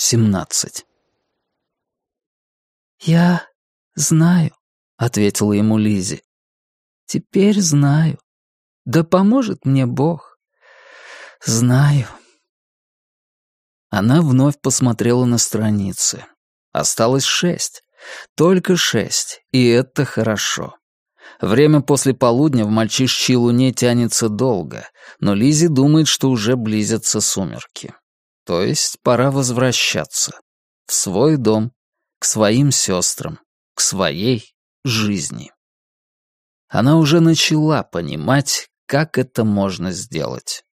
17. «Я знаю», — ответила ему Лизи. «Теперь знаю. Да поможет мне Бог. Знаю». Она вновь посмотрела на страницы. Осталось шесть. Только шесть, и это хорошо. Время после полудня в мальчишчьей луне тянется долго, но Лизи думает, что уже близятся сумерки. То есть пора возвращаться. В свой дом, к своим сестрам, к своей жизни. Она уже начала понимать, как это можно сделать.